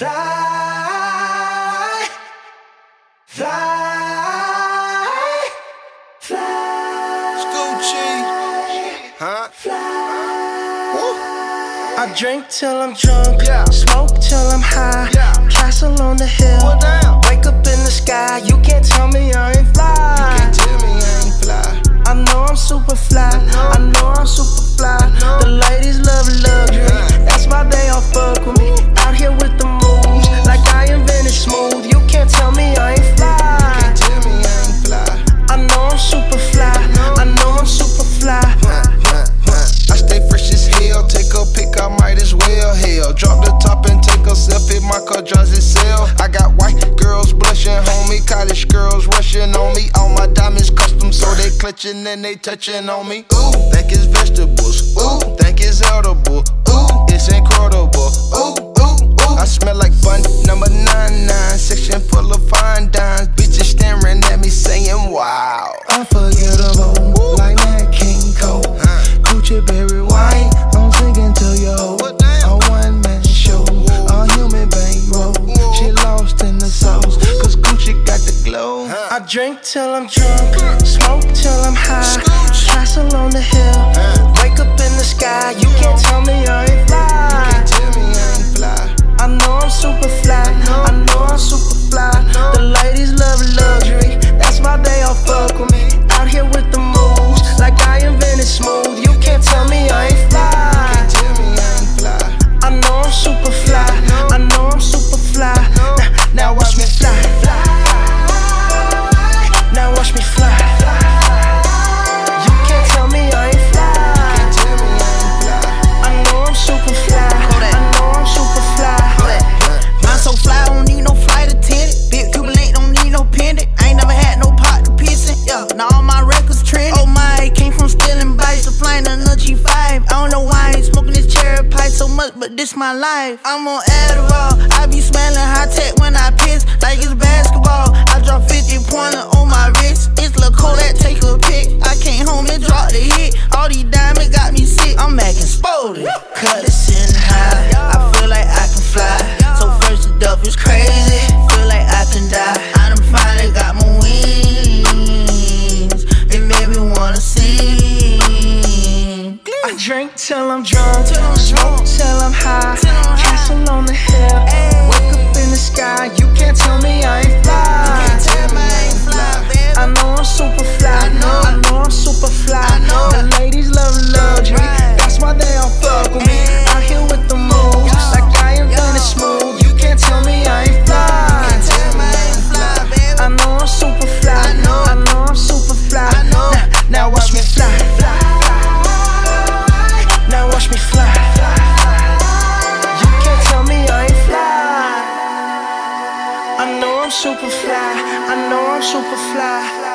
Fly, fly, fly. Huh? I drink till I'm drunk, Yeah. smoke till I'm high. Yeah. Castle on the hill, Well, down. wake up in the sky. You can't tell me I ain't fly. You Can't tell me I ain't fly. I know I'm super fly. know. I know I'm super fly. My car drives itself. I got white girls blushing, homie. College girls rushing on me. All my diamonds custom, so they clutching and they touching on me. Ooh, think it's vegetables. Ooh, think it's edible. Ooh, it's incredible. Ooh, ooh, ooh. I smell like Bond number nine nine. Section full of fine dimes. Bitches staring at me saying, Wow. Unforgettable, glow. I drink till I'm drunk, smoke till I'm high. Castle on the hill, wake up in the sky. You can't tell me I I don't know why I ain't smoking this cherry pie so much, but this my life. I'm on Adderall. I be smelling till I'm drunk, Till I'm smoke drunk. till I'm high. Till I'm high. Castle on the hill, wake up in the sky. You can't tell me I ain't fly. Super fly. I know I'm super fly.